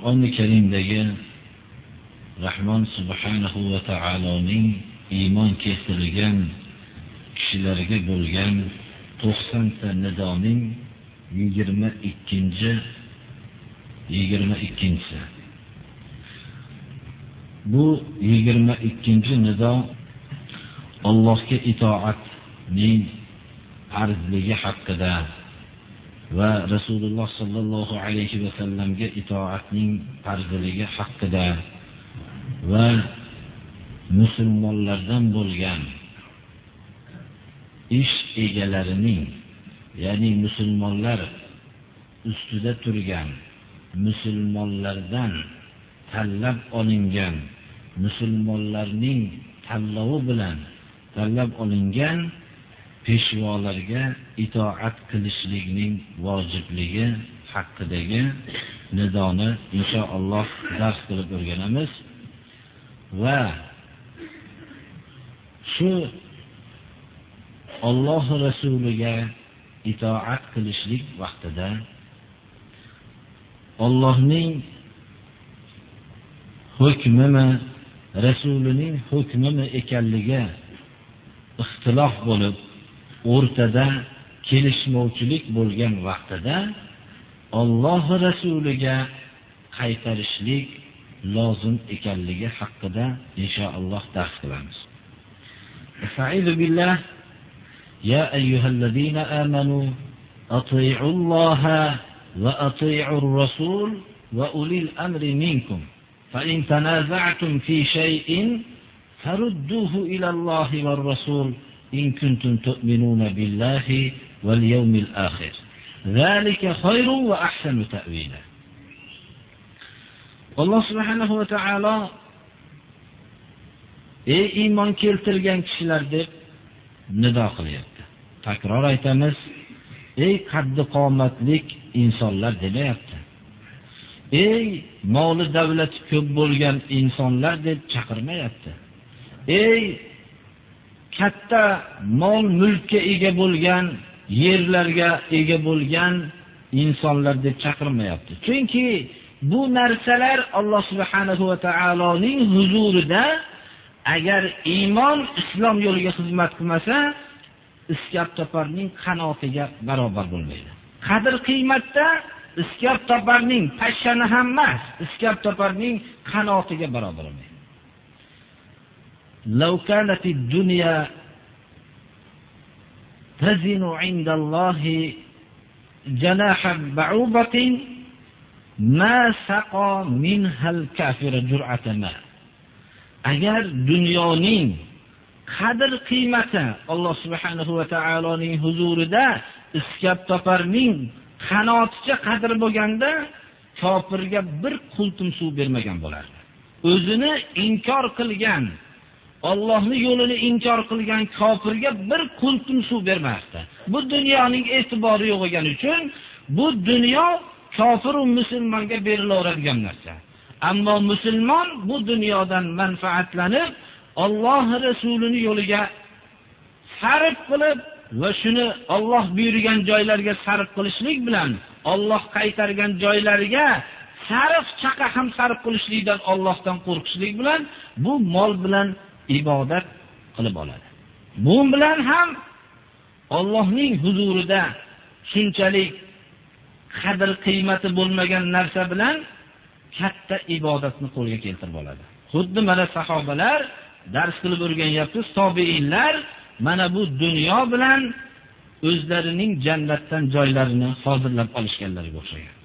Qur'oni karimdagi rahmon subhanahu va taoloning iymon keltirgan kishilarga bo'lgan to'qsonta nidoning yigirma ikkinchi yigirma ikkinchisi. Bu yigirma ikkinchi nido Allohga itoatning arzligi haqida va Rasululloh sallallohu alayhi va sallamga itoatning farzligi haqida va musulmonlardan bo'lgan ish egalarining ya'ni musulmonlar ustida turgan musulmonlardan tanlab olingan musulmonlarning tanlovi bilan tanlab olingan peshvolarga itoat qilishlikning vojibligi haqidagi nidoni inshaalloh dars qilib o'rganamiz. Va shu Alloh rasuliga itoat qilishlik vaqtida Allohning hukmimi rasulining hukmimi ekanligi ixtilof bo'lib o'rtada kelishmovchilik bo'lgan vaqtida Alloh rasuliga qaytarishlik lozim ekanligi haqida inshaalloh dars qilamiz. Fa'izu billah. Ya ayyuhallazina amanu atiiullaha va atiiur rasul va ulil amri minkum. Fa in tanaza'tum fi shay'in farudduhu ila Allohi va rasul إن كنتم تؤمنون بالله واليوم الآخر ذلك خير وأحسن تأويلا alloh subhanahu va taolo ey iymon keltirgan kishilar deb nido qilyapti takror aytamiz ey qaddi qomatlik insonlar demayapti ey moli davlati ko'p bo'lgan insonlar deb chaqirmayapti ey katta mol mulkka ega bo'lgan yerlarga ega bo'lgan insonlar deb chaqirmayapti. Chunki bu narsalar Alloh subhanahu va taoloning huzurida agar iymon islom yo'liga xizmat qilmasa iskab toparning qanotiga barobar bo'lmaydi. Qadr qiymatda iskab toparning pashshani ham emas iskab toparning qanotiga barobar bo'lmaydi. لو كانت الدنيا تزن عند الله جناح بعوضة ما سقى منها الكافر جرعة ماء agar dunyoning qadr qiymati Alloh subhanahu va taoloning huzurida iskab toparning qanoticha qadr bo'lganda kofirga bir qultum suv bermagan bo'lardi. O'zini inkor qilgan Allohni yo'lini inkor qilgan kofirga bir qultum suv bermasdi. Bu dunyoning e'tibori yo'q bo'lgani uchun bu dunyo kofir va musulmonga berilaveradigan narsa. Ammo musulmon bu dunyodan manfaatlanib, Alloh rasulini yo'liga sarf qilib va shuni Alloh buyurgan joylarga sarf qilishlik bilan Alloh qaytargan joylariga sarf chaqa ham sarf qilishlikdan Allohdan qo'rqishlik bilan bu mol bilan ibodat qilib oladi. Bu bilan ham Allohning huzurida shunchalik qadr qiymati bo'lmagan narsa bilan katta ibodatni qo'lga keltirib oladi. Xuddi mana sahobalar dars qilib o'rganyapmiz, tobiinlar mana bu dunyo bilan o'zlarining jannatdan joylarini hozirlab olishganlarga o'xshagan.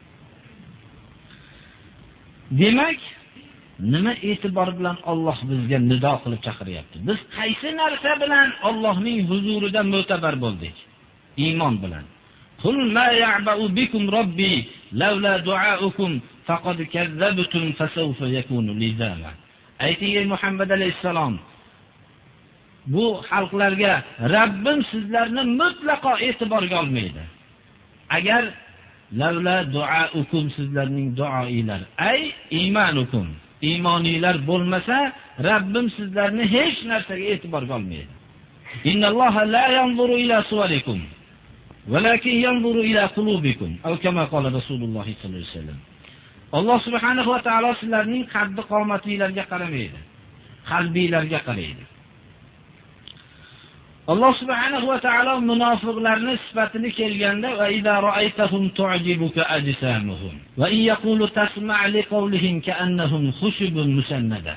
Demak, nima e'tibor bilan Alloh bizga nido qilib chaqiryapti? Biz qaysi narsa bilan Allohning huzurida mo'tabar bo'ldik? Iymon bilan. Qul la ya'ba'u bikum robbi laula du'aukum faqad kazzabtum fasawfa yakunu lizama ayting ey muhammad alayhissalom bu xalqlarga Rabbim sizlarni mutlaqo e'tiborga olmaydi. Agar lavla duaukum sizlarning duoilar, ay imanukum, iymoniylar bo'lmasa, Rabbim sizlarni hech narsaga e'tiborga olmaydi. Innalloha la yanzuru ila suwarikum, valakin yanzuru ila qulubikum, aw kama qala Rasululloh sollallohu alayhi vasallam. Alloh subhanahu va taolo sizlarning qaddi qomatinglarga qaramaydi, qalbinglarga qaraydi. Alloh subhanahu va taolo munofiqlarni sifatini kelganda va idza ra'aytahum tu'jibuka ajsamuhum va in yaqulu tasma' li qawlihim ka'annahum khushubun musannada.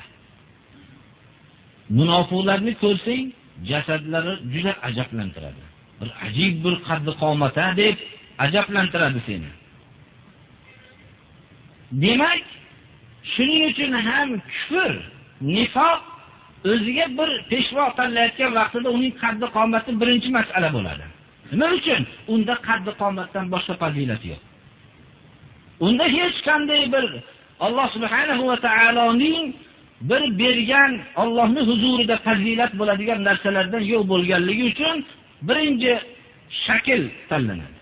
Munofiqlarni ko'rsang jasadlari juda ajablantiradi. Bir ajib bir qaddi qomata deb ajablantiradi seni. Demak shuning uchun ham kufr nifoq o'ziga bir peshvo tanlayotgan vaqtida uning qaddi qomati birinchi masala bo'ladi. Nima uchun? Unda qaddi qomatdan boshqa fazilat yo'q. Unda hech qanday bir Alloh subhanahu va taoloning bir bergan Allohning huzurida fazilat bo'ladigan narsalardan yo'q bo'lganligi uchun birinchi shakl tanlanadi.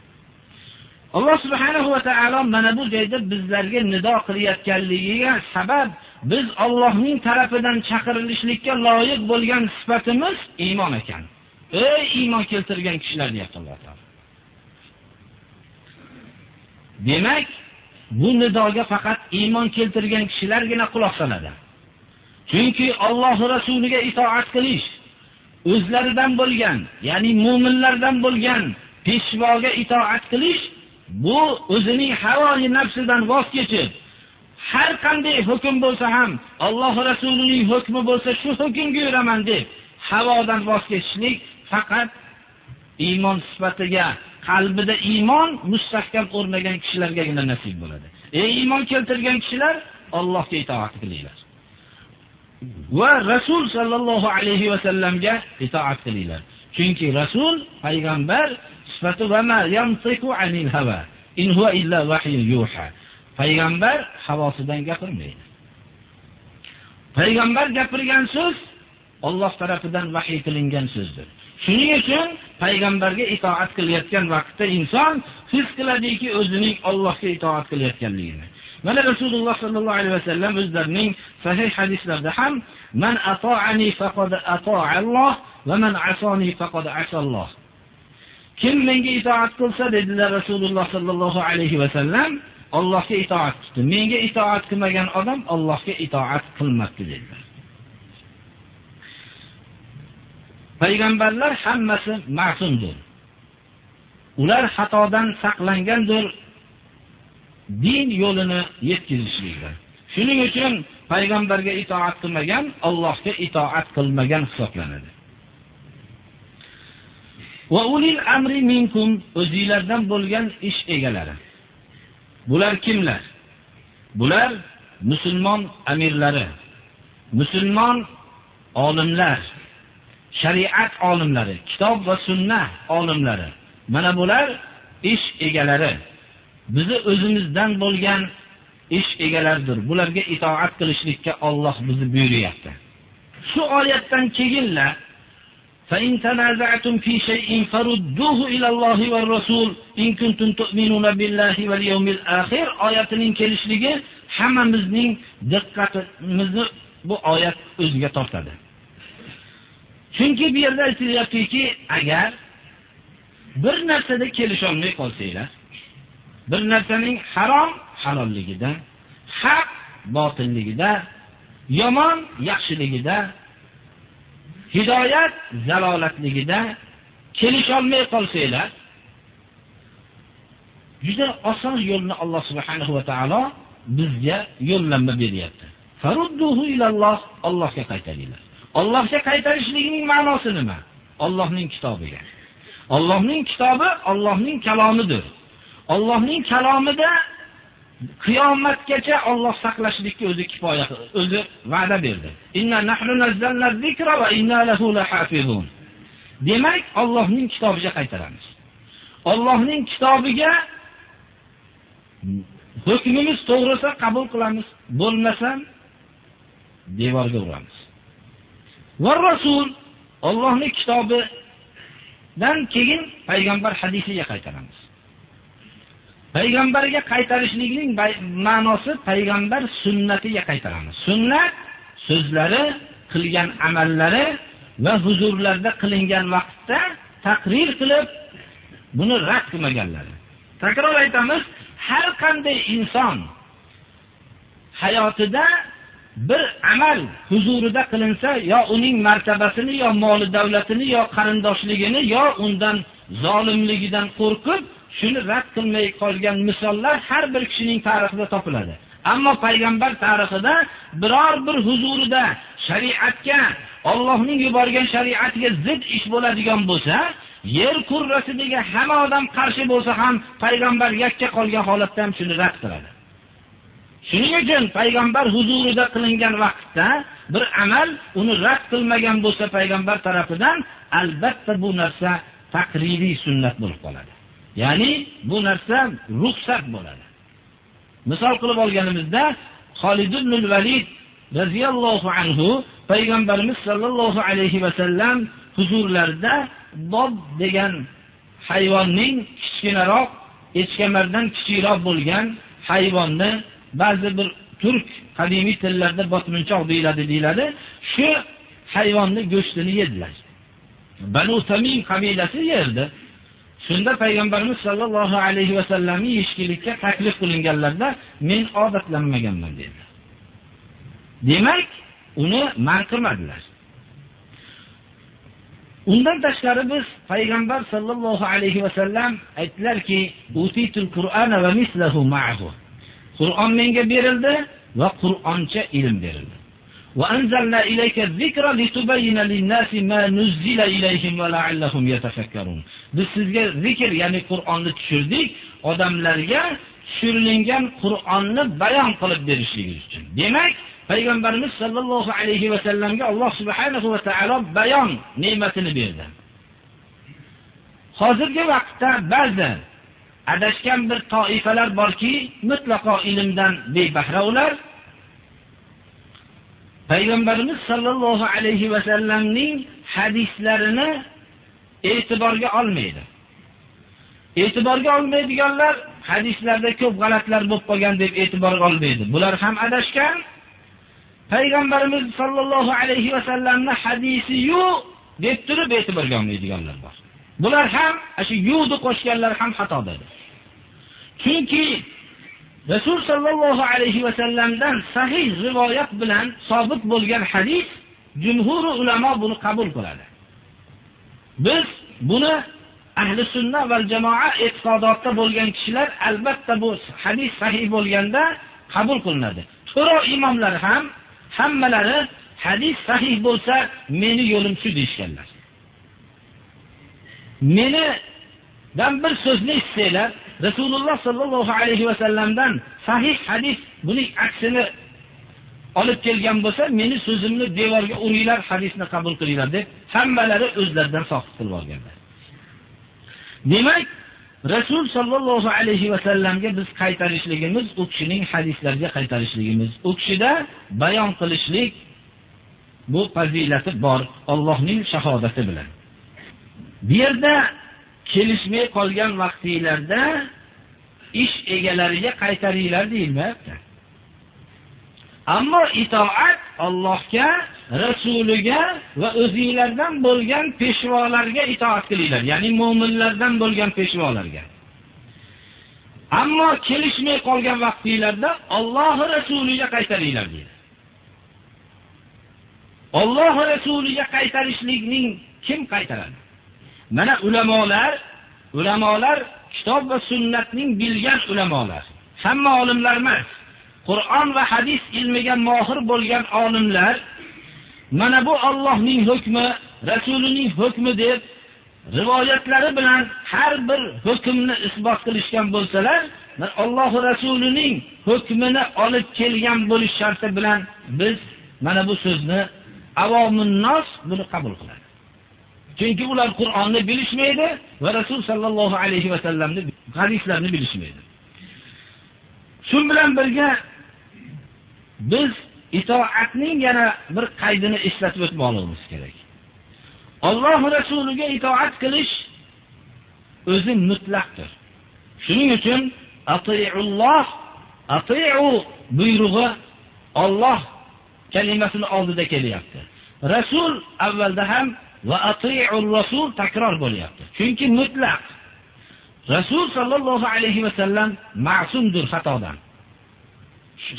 Alloh subhanahu va taolo mana bu joyda bizlarga nido qilayotganligiga sabab biz Allohning tarafidan chaqirilishlikka loyiq bo'lgan sifatimiz iymon ekan. Ey iymon keltirgan kishilar deyapti Alloh taolo. Demak, bu nidoga faqat iymon keltirgan kishilargina quloq soladi. Chunki Alloh rasuliga itoat qilish o'zlaridan bo'lgan, ya'ni mu'minlardan bo'lgan peshvoga itoat qilish bu o'zining havoi nafsidan voz kechib har qanday hukm bo'lsa ham Alloh rasulining hukmi bo'lsa shu hukmga yuraman deb havodan voz kechishlik faqat iymon sifatiga qalbida iymon mustahkam o'rnagan kishilargagina nasib bo'ladi. Ey iymon keltirgan kishilar Allohga itoat qilinglar. Va Rasul sallallohu alayhi va sallamga itoat qilinglar. Chunki Rasul payg'ambar sifati payg'ambar havosidan gapirmaydi. Payg'ambar gapirgan so'z Alloh tarafidan vahiy qilingan so'zdir. Shuning uchun payg'ambarga itoat qilayotgan vaqtda inson his qiladiki o'zining Allohga itoat qilayotganligini. Mana rasululloh sollallohu alayhi vasallam o'zlarining sahih hadislarida ham man ato'ani faqad ato'alloh va man asoni faqad asalloh kim menga itoat qilsa dedilar rasululloh sollallohu alayhi vasallam Allohga itoat qildi. Menga itoat qilmagan odam Allohga itoat qilmabdi dedilar. Payg'ambarlar hammasi ma'sumdir. Ular xatodan saqlangandir din yo'lini yetkazishlikda. Shuning uchun payg'ambarga itoat qilmagan Allohga itoat qilmagan hisoblanadi. Va ulil amri minkum o'zingizlardan bo'lgan ish egalari Bular kimlar? Bular musulmon amirlari, musulmon olimlar, shariat olimlari, kitob va sunnah olimlari. Mana bular ish egalari. Bizi o'zimizdan bo'lgan ish egalaridir. Bularga itoat qilishlikka Alloh bizni buyuryapti. Shu oyatdan keyinlar فإن تنازعتم في شيء فردوه إلى الله والرسول إن كنتم تؤمنون بالله واليوم الآخر oyatining kelishligi hammamizning diqqatimizni bu oyat o'ziga tortadi. Chunki bu yerda aytilyaptiki, agar bir narsada kelisholmay qolsanglar, bir narsaning harom halolligida, haq botilligida, yomon yaxshiligida hidoyat zalolatligida kelisholmay qolsanglar juda oson yo'lni Alloh subhanahu va taolo bizga yo'llanma beryapti. Farudduhu ilalloh Allohga qaytaringlar. Allohga qaytarishlikning ma'nosi nima? Allohning kitobiga. Allohning kitobi Allohning kalomidir. Allohning kalomida qiyomatgacha Alloh saqlashlikka o'zi kifoya o'zi va'da berdi. Inna nahnu nazzalna zikra va inna lahu lahafizun. Demak, Allohning kitobiga qaytaramiz. Allohning kitobiga hukmimiz to'g'ri bo'lsa qabul qilamiz bo'lmasa devorga uramiz va rasul Allohning kitobidan keyin payg'ambar hadisiga qaytaramiz payg'ambarga qaytarishlikning ma'nosi payg'ambar sunnatiga qaytaramiz. Sunnat so'zlari qilgan amallari va huzurlarda qilingan vaqtda taqrir qilib buni rad qilmaganlari. Takror aytamiz har qanday inson hayotida bir amal huzurida qilinsa yo uning martabasini yo moli davlatini yo qarindoshligini yo undan zolimligidan qo'rqib shuni rad qilmay qolgan misollar har bir kishining tarixida topiladi. Ammo payg'ambar tarixida biror bir huzurida shariatga ollohning yuborgan shariatiga zid ish bo'ladigan bo'lsa yer kurrasidagi hamma odam qarshi bo'lsa ham payg'ambar yakka qolgan holatda ham shuni rad qiladi. Shuning uchun payg'ambar huzurida qilingan vaqtda bir amal uni rad qilmagan bo'lsa payg'ambar tarafidan albatta bu narsa taqririy sunnat bo'lib qoladi. Ya'ni bu narsa ruxsat bo'ladi. Misol qilib olganimizda Xolid ibn Valid radhiyallohu anhu payg'ambarimiz sollallohu alayhi va sallam huzurlarida bob degan hayvonning kichkinaroq echkamardan kichikroq bo'lgan hayvonni ba'zi bir turk qadimiy tillarda botmunchoq deyiladi deyiladi. Shu hayvonni go'shtini yedilar. Banu tamim qabilasi yerdi shunda payg'ambarimiz sollallohu alayhi vasallamni yeyishlikka taklif qilinganlarda men odatlanmaganman dedi. Demak uni man qilmadilar. Undan tashqari biz payg'ambar sollallohu alayhi vasallam aytdilarki qur'on menga berildi va qur'oncha ilm berildi. وأنزلنا إليك الذكر لتبين للناس ما نزل إليهم ولعلهم يتفكرون biz sizga zikr ya'ni qur'onni tushirdik odamlarga tushirilgan qur'onni bayon qilib berishligingiz uchun demak payg'ambarimiz sollallohu alayhi vasallamga alloh subhanahu va taolo bayon ne'matini berdi hozirgi vaqtda ba'zi adashgan bir toifalar borki mutlaqo ilmdan bebahra ular payg'ambarimiz sollallohu alayhi vasallamning hadislarini e'tiborga olmaydi. E'tiborga olmaydiganlar hadislarda ko'p g'alatlar bo'lib qolgan deb e'tiborga olmaydi. Bular ham adashgan. Payg'ambarimiz sollallohu alayhi vasallamni hadisi yo'q deb turib e'tiborga olmaydiganlar bor. Bular ham shu yu'ni qo'shganlar ham xatodadir. Chunki rasul sollallohu alayhi vasallamdan sahih rivoyat bilan sobit bo'lgan hadis jumhuri ulamo buni qabul qiladi. Biz buni ahli sunna va jamoa e'tiqodotda bo'lgan kishilar albatta bu hadis sahih bo'lganda qabul qilinadi. To'ro imomlar ham hammalari hadis sahih bo'lsa meni yo'lim shu deyishganlar. Dan bir so'zni eshitsanglar rasululloh sollallohu alayhi vasallamdan sahih hadis buning aksini olib kelgan bo'lsa meni so'zimni devorga uringlar hadisni qabul qilinglar deb hammalari o'zlaridan soqit qilib olganlar. Demak rasul sollallohu alayhi vasallamga biz qaytarishligimiz u kishining hadislariga qaytarishligimiz. U kishida bayon qilishlik bu fazilati bor Allohning shahodati bilan. Bu yerda kelishmay qolgan vaqtinglarda ish egalariga qaytaringlar deyilmayapti ammo itoat Allohga, rasuliga va o'zinglardan bo'lgan peshvolarga itoat qilinglar, ya'ni mu'minlardan bo'lgan peshvolarga. Ammo kelishmay qolgan vaqtinglarda Alloh rasuliga qaytaringlar deydi. Alloh rasuliga qaytarishlikning kim qaytaradi? Mana ulamolar, ulamolar kitob va sunnatning bilgan ulamolar. Hamma olimlar emas. Qur'on va hadis ilmiga mohir bo'lgan olimlar mana bu Allohning hukmi, rasulining hukmi deb rivoyatlari bilan har bir hukmni isbot qilishgan bo'lsalar, Alloh rasulining hukmini olib kelgan bo'lish sharti bilan biz mana bu so'zni avomun nos buni qabul qiladi. Chunki ular Qur'onni bilishmaydi va Rasul sallallohu alayhi va sallamni hadislarni bilishmaydi. shu bilan birga biz itoatning yana bir qaydini eslatib o'tmoqligimiz kerak. Alloh rasuliga itoat qilish o'zi mutlaqdir. Shuning uchun atiulloh atiu buyrug'i Alloh kalimasini oldida kelyapti. Rasul avvalda ham va atiyur rasul takror bo'lyapti. Chunki mutlaq. Rasul sallallohu alayhi vasallam ma'sumdir xatodan.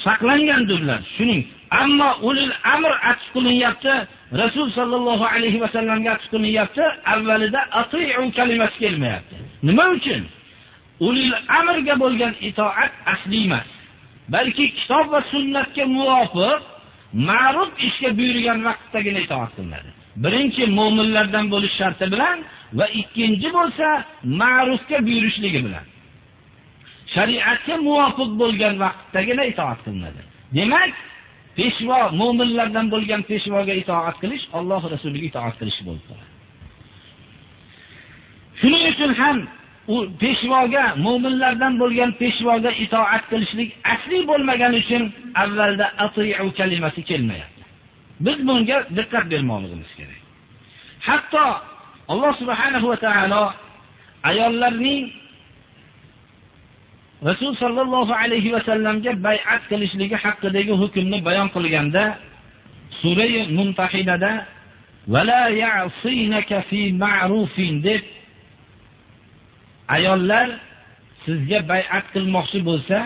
Saqlangandirlar shuning. Ammo ulil amr atf qilinyapti rasul sallallohu alayhi vasallamga atf qilinyapti avvalida atiu kalimasi kelmayapti. Nima uchun? Ulil amrga bo'lgan itoat asli emas. Balki kitob va sunnatga muvofiq ma'ruf ishga buyurgan vaqtdagina itoat qilinadi. Birinchi mo'minlardan bo'lish sharti bilan va ikkinchi bo'lsa ma'rufga buyurishligi bilan. Shariatga muvofiq bo'lgan vaqtdagina itoat qilinadi. Demak peshvo mo'minlardan bo'lgan peshvoga itoat qilish alloh rasuliga itoat qilish bo'lib qoladi. Shuning uchun ham u peshvoga mo'minlardan bo'lgan peshvoga itoat qilishlik asli bo'lmagani uchun avvalda atiu kalimasi kelmayapti. Biz bunga diqqat bermoqligimiz kerak. Hatto alloh subhanahu va taolo ayollarning rasul sollallohu alayhi vasallamga bay'at qilishligi haqidagi hukmni bayon qilganda surai mumtahinada deb ayollar sizga bay'at qilmoqchi bo'lsa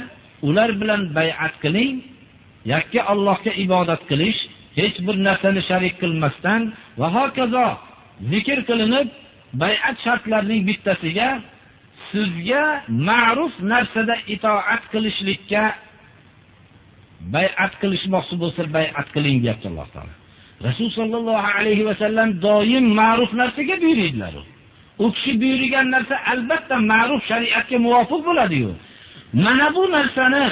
ular bilan bay'at qiling yakka allohga ibodat qilish hech bir narsani sharik qilmasdan va hokazo zikr qilinib bay'at shartlarining bittasiga sizga ma'ruf narsada itoat qilishlikka bay'at qilishmoqchi bo'lsa bay'at qiling deyapti alloh taolo. Rasul sollallohu alayhi vasallam doim ma'ruf narsaga buyuriydilar. U kishi buyurgan narsa albatta ma'ruf shariatga muvofiq bo'ladiyu. Mana bu narsani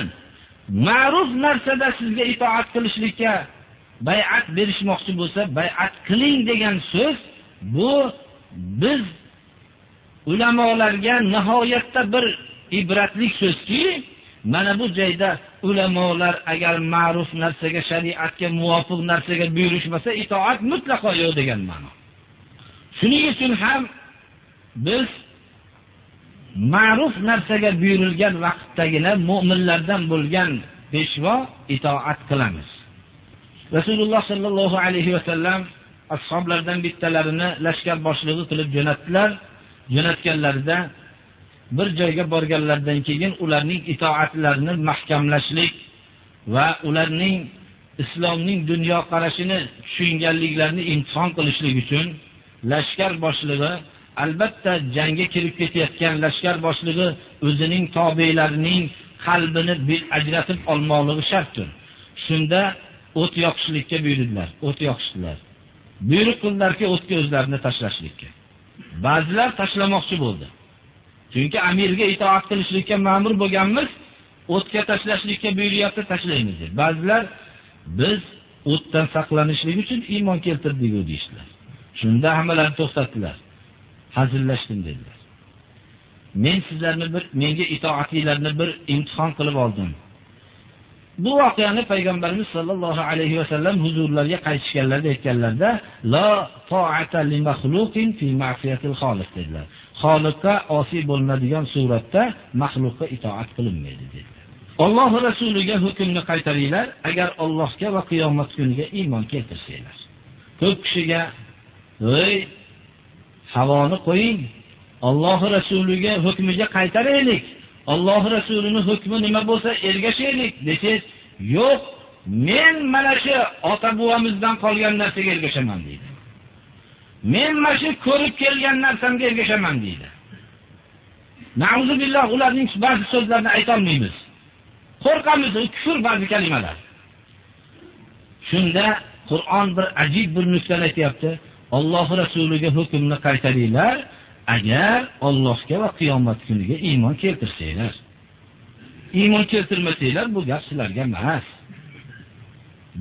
ma'ruf narsada sizga itoat qilishlikka bay'at berishmoqchi bo'lsa bay'at qiling degan so'z bu biz ulamolarga nihoyatda bir ibratli so'zki mana bu joyda ulamolar agar ma'ruf narsaga shariatga muvofiq narsaga buyurishmasa itoat mutlaqo yo'q degan ma'no. Shuning uchun ham biz ma'ruf narsaga buyurilgan vaqtdagina mo'minlardan bo'lgan peshvo itoat qilamiz. Rasululloh sallallohu alayhi vasallam ashablardan bittalarini lashkar boshlig'i qilib jo'natdilar. Jo'natganlarida bir joyga borganlardan keyin ularning itoatlarini mahkamlashlik va ularning islomning dunyo qarashini tushunganliklarini imtihon qilishlik uchun lashkar boshlig'i albatta jangga kirib ketayotgan lashkar boshlig'i o'zining tobelarining qalbini ajratib olmoqligi shartdir. Shunda o't yoqishlikka buyurdilar o't yoqishdilar. Buyruq qildilarki o'tga o'zlarini tashlashlikka. Ba'zilar tashlamoqchi bo'ldi. Chunki amirga itoat qilishlikka ma'mur bo'lganmiz o'tga tashlashlikka buyuryapti tashlaymiz deb. Ba'zilar biz o'tdan saqlanishlik uchun iymon keltirdik deyishdilar. Shunda hammalari to'xtatdilar. Hazillashdim dedilar. Men sizlarni bir menga itoatinglarni bir imtihon qilib oldim. Bu voqeani payg'ambarimiz sollallohu alayhi vasallam huzurlariga qaytishganlarida aytganlarida la toata li fi ma'siyatil xoliq dedilar. Xoliqqa osiy bo'linadigan suratda maxluqqa itoat qilinmaydi dedilar. Alloh rasuliga hukmni qaytaringlar agar Allohga va qiyomat kuniga iymon keltirsanglar. Ko'p kishiga ey havoni qo'ying Alloh rasuliga hukmiga qaytaraylik. Alloh rasulining hukmi nima bo'lsa ergashaylik desangiz yo'q men mana shu ota buvamizdan qolgan narsaga ergashaman deydi. Men mana shu ko'rib kelgan narsamga ergashaman deydi. Billah ularning ba'zi so'zlarini aytolmaymiz qo'rqamiz kufr ba'zi kalimalar. Shunda qur'on bir ajib bir nuqtani aytibdi. Alloh rasuliga hukmni qaytaringlar agar Allohga va qiyomat kuniga iymon keltirsanglar iymon keltirmasanglar bu gap sizlarga emas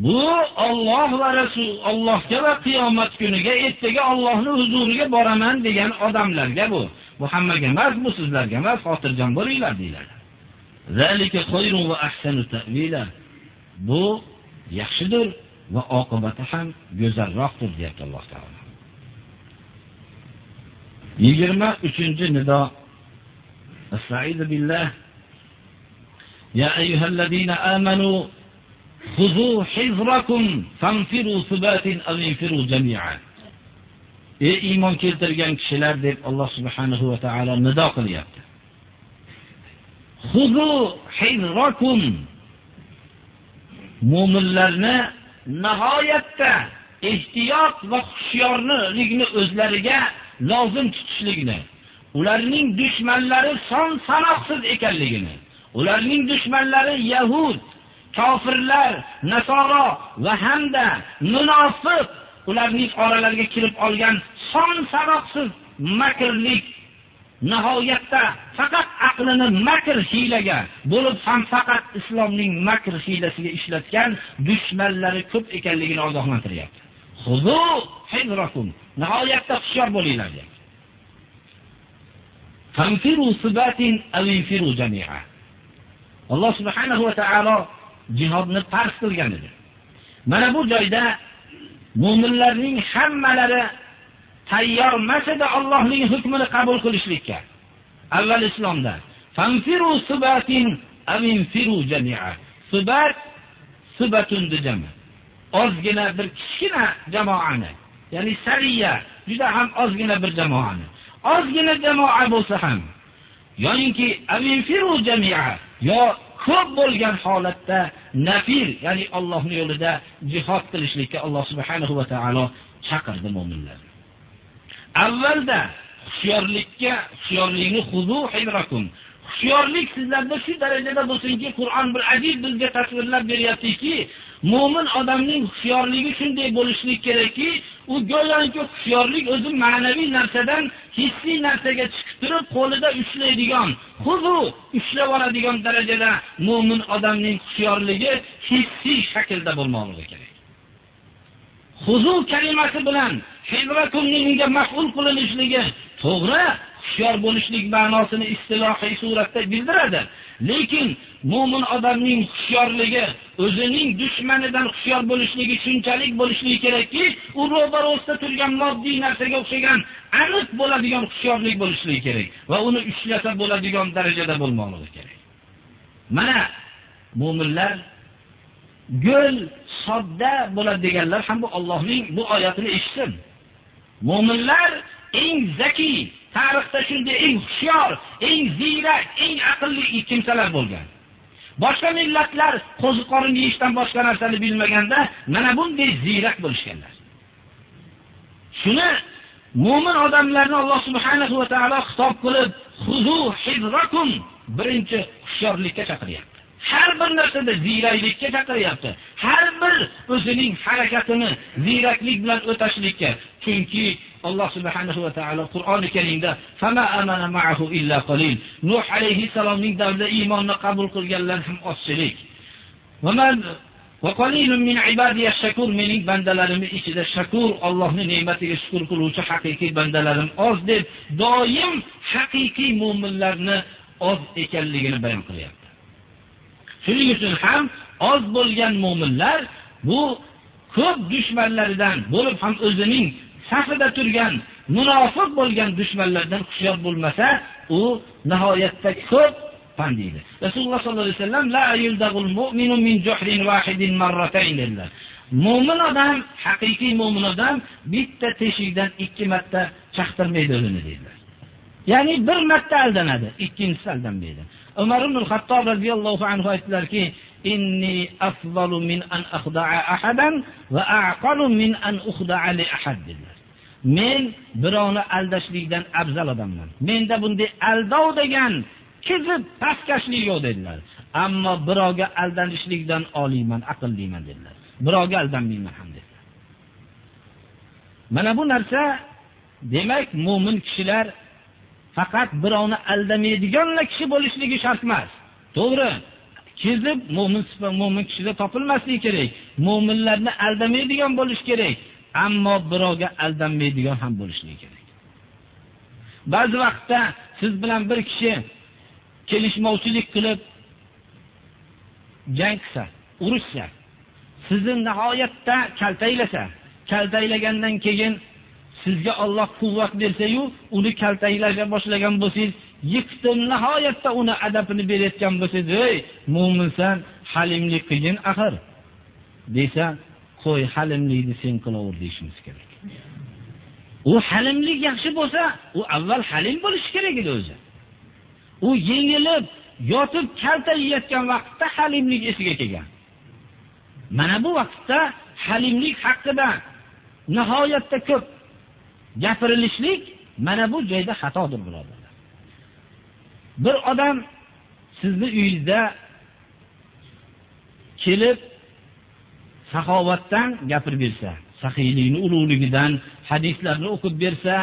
bu Alloh va rasul Allohga va qiyomat kuniga ertaga Allohning huzuriga boraman degan odamlarga bu bu hammaga emas bu sizlarga emas xotirjam bo'linglar deyiladi Zalika khayrun va ahsanu ta'wila. Bu yaxshidir va oqibati ham go'zalroqdir deyapti Alloh taolo. 23-nido Estaizu billah Ya ayyuhallazina amanu khudhu hizrakum fanfiru subatin aw infiru jami'an. Ey iymon keltirgan kishilar deb Alloh subhanahu va taolo nido qilyapti. Khudhu hizrakum mu'minlarni nihoyatda ehtiyot va hushyorlikni o'zlariga lozim tutishligini, ularning dushmanlari son sanoqsiz ekanligini, ularning dushmanlari yahud, kofirlar, nasoro va hamda munofiq ularning oralariga kirib olgan son sanoqsiz makrlik nihoyatda faqat aqlini makr hiylaga bo'lib ham faqat islomning makr hiylasiga ishlatgan dushmanlari ko'p ekanligini ogohlantiryapti. Xudu hizrakum nihoyatda hushyor bo'linglar deyapti. Tanfiru subatin aw jami'a. Alloh subhanahu va taolo jihodni farz qilgan edi. Mana bu joyda mu'minlarning hammalari tayyor emas edi Allohning hukmini qabul qilishlikka. Avval islomda tanfiru subatin aw jami'a. Subat subatun jami'a. Ozgina bir kichkina jamoani, ya'ni sariya, juda ham ozgina bir jamoani. Ozgina jamoa bo'lsa ham yoyinki aminfiru jami'a yo ko'p bo'lgan holatda nafir, ya'ni Allohning yo'lida jihad qilishlikka Alloh subhanahu va taolo chaqirdi mu'minlarni. Avvalda hushyorlikka, hushyorlikni xudu hidrakum. Hushyorlik sizlarda shu darajada bo'lsinki, Qur'on bir ajib bizga tasvirlab beryaptiki, Mo'min odamning hushyorligi shunday bo'lishi kerakki, u go'yoki hushyorlik o'zi ma'naviy narsadan hissiy narsaga chiqib turib, qo'lida ushlaydigan, xudu ushlab oladigan darajada mo'min odamning hushyorligi hissiy shaklda bo'lmoqligi kerak. Huzur kalimasi bilan hizrakumning maf'ul qilinishligi to'g'ri hushyor bo'lishlik ma'nosini istilohiy suratda bildiradi. Lekin mo'min odamning hushyorligi o'zining dushmanidan hushyor bo'lishligi shunchalik bo'lishligi kerakki, u ro'barosida turgan moddiy narsaga o'xshagan aniq bo'ladigan hushyorlik bo'lishligi kerak va uni ushlasa bo'ladigan darajada bo'lmoqligi kerak. Mana mo'minlar go'l sodda bo'ladi deganlar ham bu Allohning bu oyatini eshitsin. mo'minlar eng zaki tarixda shunday eng hushyor, eng ziyrak, eng aqlli kimsalar bo'lgan. Boshqa millatlar qo'ziqorin yeyishdan boshqa narsani bilmaganda mana bunday ziyrak bo'lishganlar. Shuni mu'min odamlarni Alloh subhanahu va taolo xitob qilib, "Xuzu hizrakum" birinchi hushyorlikka chaqiryapti. har bir narsada ziyraklikka chaqiryapti. Har bir o'zining harakatini ziyraklik bilan o'tashlikka. Chunki Alloh subhanahu va taolo Qur'oni Karimda "Fama amana ma'ahu illa qalil" Nuh alayhissalomning davrida iymonni qabul qilganlar ham ozchilik. Va min shakur mening bandalarim ichida shakur Allohning ne'matiga shukr qiluvchi haqiqiy bandalarim oz deb doim haqiqiy mu'minlarni oz ekanligini bayon qilyapti. Shuning uchun ham oz bo'lgan mu'minlar bu ko'p dushmanlaridan bo'lib ham o'zining safida turgan munofiq bo'lgan dushmanlardan hushyor bo'lmasa, u nihoyatda ko'p pandiydi. Rasululloh sollallohu alayhi vasallam la yuldagul mu'minu min juhrin wahidin marratayn dedilar. Mu'min odam, haqiqiy mu'min odam bitta teshikdan ikki marta chaqtirmaydi o'zini dedilar. Ya'ni bir marta aldanadi, ikkinchisi aldanmaydi. Umar ibn Xattob radhiyallohu anhu aytdilarki, inni afdalu min an akhda'a ahadan va aqalu min an ukhda'a li ahad dedilar. Men birovni aldashlikdan afzal odamman. Menda bunday aldov degan kizib pastkashlik yo'q dedilar. Ammo birovga aldanishlikdan oliyman, aqlliman dedilar. Birovga aldanmayman ham dedilar. Mana bu narsa demak mu'min kishilar faqat birovni aldamaydiganlar kishi bo'lishligi shart emas. To'g'ri, Kizib mu'min sifat mu'min kishida topilmasligi kerak. Mu'minlarni aldamaydigan bo'lish kerak. Ammo birovga aldanmaydigan ham bo'lishligi kerak. Ba'zi vaqtda siz bilan bir kishi kelishmovchilik qilib, jang qilsa urushsa sizni nihoyatda kaltaklasa kaltaklagandan keyin sizga Alloh quvvat bersa-yu, uni kaltaklasha boshlagan bo'lsangiz, yiqitib nihoyatda uni adabini berayotgan bo'lsangiz, "Ey, mu'minsan, halimlik qilgin axir." desa, "Qo'y, halimlikni sen qilaver" deyishimiz kerak. U halimlik yaxshi bo'lsa, u avval halim bo'lishi kerak edi o'zi. U yengilib, yotib kalta yeyotgan vaqtda halimlik esiga kelgan. Mana bu vaqtda halimlik haqida nihoyatda ko'p gapirilishlik mana bu joyda xatodir birodarlar. Bir odam sizni uyingizda kelib saxovatdan gapirib bersa, saxiylikni ulug'ligidan hadislarni o'qib bersa,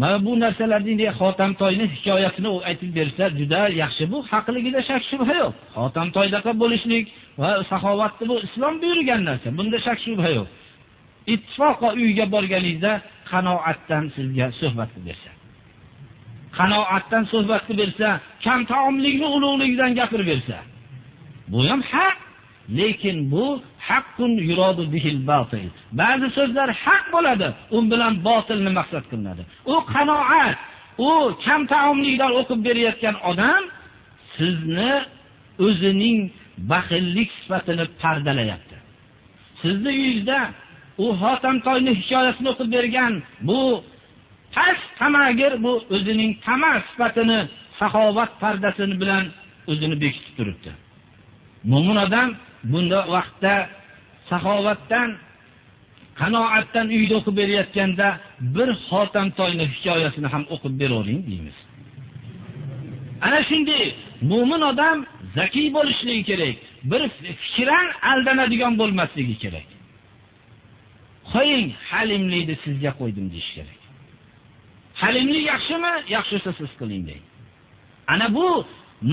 mana bu narsalarning Xotam toyni hikoyasini aytib bersa, juda yaxshi bu haqligida shak shubha yo'q. Xotam toydaqa bo'lishlik va saxovatni bu islom buyurgan narsa. Bunda shak shubha yo'q. ittifoqo uyga borganingizda qanoatdan sizga suhbat bersa qanoatdan suhbat bersa kam taomlikni ulug'ligidan gapirib bersa bu ham haq lekin bu haqqun yurodu bihil batil. Ba'zi so'zlar haq bo'ladi u bilan botilni maqsad qilinadi. U qanoat u kam taomlikdan o'qib berayotgan odam sizni o'zining baxillik sifatini pardalayapti. Sizni uyingizda u Hotamtoyni hikoyasini o'qib bergan bu past tamagir bu o'zining tama sifatini saxovat pardasini bilan o'zini bekitib turibdi. Mo'min odam bunda vaqtda saxovatdan qanoatdan uyda o'qib berayotganda bir Hotamtoyni hikoyasini ham o'qib beravering deymiz. Ana shunday mo'min odam zakiy bo'lishligi kerak. Bir fikran aldanadigan bo'lmasligi kerak. qo'ying halimlikni sizga qo'ydim deyish kerak halimlik yaxshimi yaxshi bo'lsa siz qiling deydi ana bu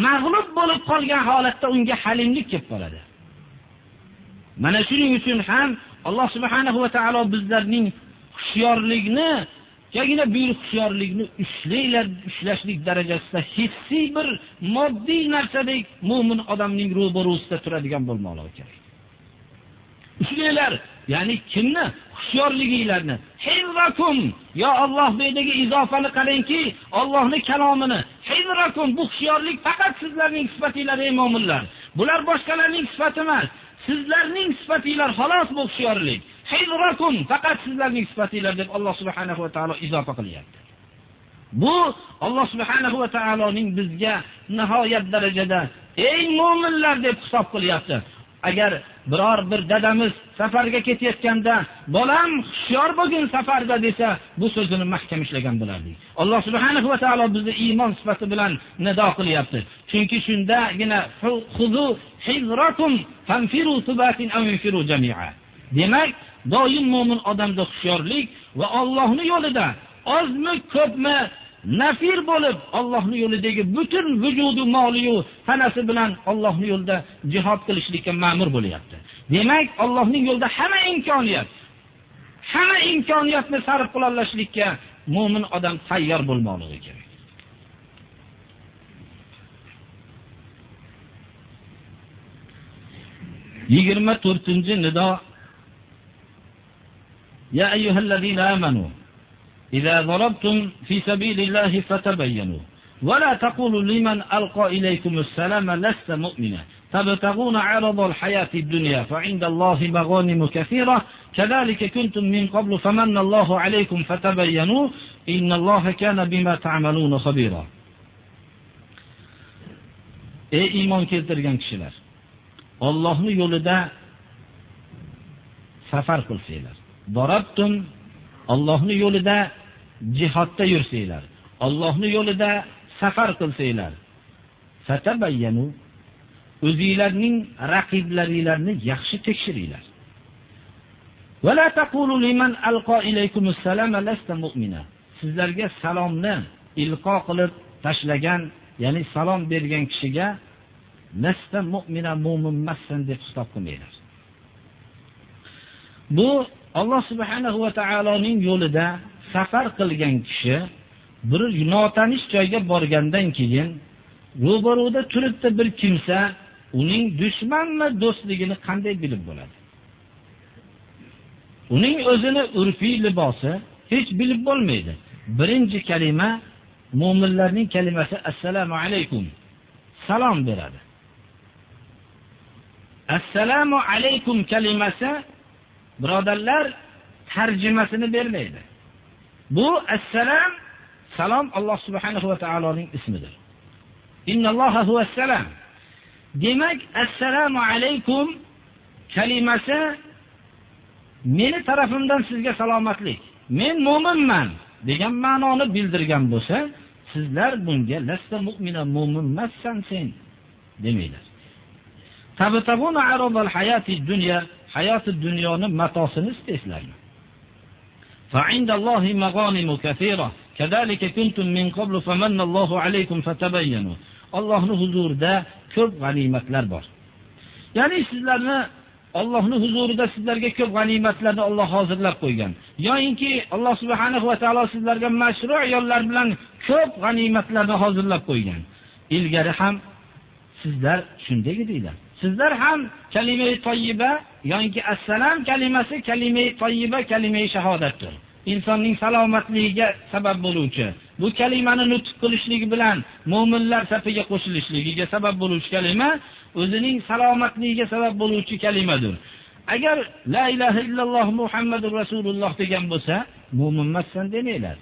mag'lub bo'lib qolgan holatda unga halimlik kelib qoladi mana shuning uchun ham alloh subhanahu va taolo bizlarning hushyorlikni yagina buyruq hushyorlikni ushlanglar ushlashlik darajasida hissiy bir moddiy narsadek mo'min odamning ro'barusida turadigan bo'lmoqligi kerak. Ushlanglar ya'ni kimni? Hushyorliginglarni. Hizrakum yo Alloh bu yerdagi izofani qarangki Allohning kalomini. Hizrakum bu hushyorlik faqat sizlarning sifatinglar ey mo'minlar bular boshqalarning sifati emas. Sizlarning sifatinglar xolos bu hushyorlik faqat sizlarning sifatinglar deb Alloh subhanahu va taolo izofa qilyapti. Bu Alloh subhanahu va taoloning bizga nihoyat darajada ey mo'minlar deb hisob qilyapti. Agar biror bir dadamiz safarga ketayotganda bolam hushyor bo'lgin safarda desa bu so'zini mahkam ishlagan bo'lardik. Alloh subhanahu va taolo bizni iymon sifati bilan nido qilyapti. Chunki shundagina demak doim mo'min odamda hushyorlik va ollohni yo'lida ozmi ko'pmi nafir bo'lib Allohning yo'lidagi butun vujudi moliyu tanasi bilan Allohning yo'lida jihad qilishlikka ma'mur bo'lyapti. Demak, Allohning yo'lida hamma imkoniyat, hamma imkoniyatni sarf qilolishlikka mu'min odam tayyor bo'lmoqligi kerak. yigirma to'rtinchi nido ya ayyuhallazina amanu إذا ضربتم في سبيل الله فتبينوا. ولا تقولوا لمن ألقى إليكم السلام لست مؤمنا تبتغون عرض الحياة الدنيا فعند الله مغانم كثيرة. كذلك كنتم من قبل فمن الله عليكم فتبينوا. إن الله كان بما تعملون خبيرا. Ey iymon keltirgan kishilar ollohni yo'lida safar qilsanglar. Allohni yo'lida jihodda yursanglar, Allohni yo'lida safar qilsanglar, fatabayyanu o'zingizlarning raqiblaringlarni yaxshi tekshiringlar. Wala taqulu liman alqa ilaykumus salama lasta mu'mina. Sizlarga salomni ilqo qilib tashlagan, ya'ni salom bergan kishiga lasta mu'mina mu'min mu'minmassan deb hisob qilmanglar. Bu alloh subhanahu va taoloning yo'lida safar qilgan kishi bir notanish joyga borgandan keyin ro'baruda turibdi bir kimsa uning dushmanmi do'stligini qanday bilib bo'ladi? Uning o'zini urfiy libosi hech bilib bo'lmaydi. Birinchi kalima mo'minlarning kalimasi assalomu alaykum salom beradi. Assalomu alaykum kalimasi birodarlar tarjimasini bermaydi. Bu assalom salom alloh subhanahu va taoloning ismidir. Demak assalomu alaykum kalimasi meni tarafimdan sizga salomatlik. Men mo'minman degan ma'noni bildirgan bo'lsa sizlar bunga lasta mu'mina mo'min emassan sen demaylar hayoti dunyoni matosini istaysizlarmi فعند الله مغانم كثيرة كذلك كنتم من قبل فمن الله عليكم فتبينوا Allohning huzurida ko'p g'animatlar bor. Ya'ni sizlarni Allohning huzurida sizlarga ko'p g'animatlarni Alloh hozirlab qo'ygan. Yo'inki Alloh subhanahu va taolo sizlarga mashru' yo'llar bilan ko'p g'animatlarni hozirlab qo'ygan. Ilgari ham sizlar shunday edinglar. Sizlar ham kalima toyyiba yoki assalom kalimasi kalima toyiba kalima shahodatdir. Insonning salomatligiga sabab bo'luvchi, bu kalimani nutq qilishligi bilan mu'minlar safiga qo'shilishligiga sabab bo'luvchi kalima o'zining salomatligiga sabab bo'luvchi kalimadir. Agar la ilaha illalloh Muhammadur rasululloh degan bo'lsa, mu'min emassan demanglar.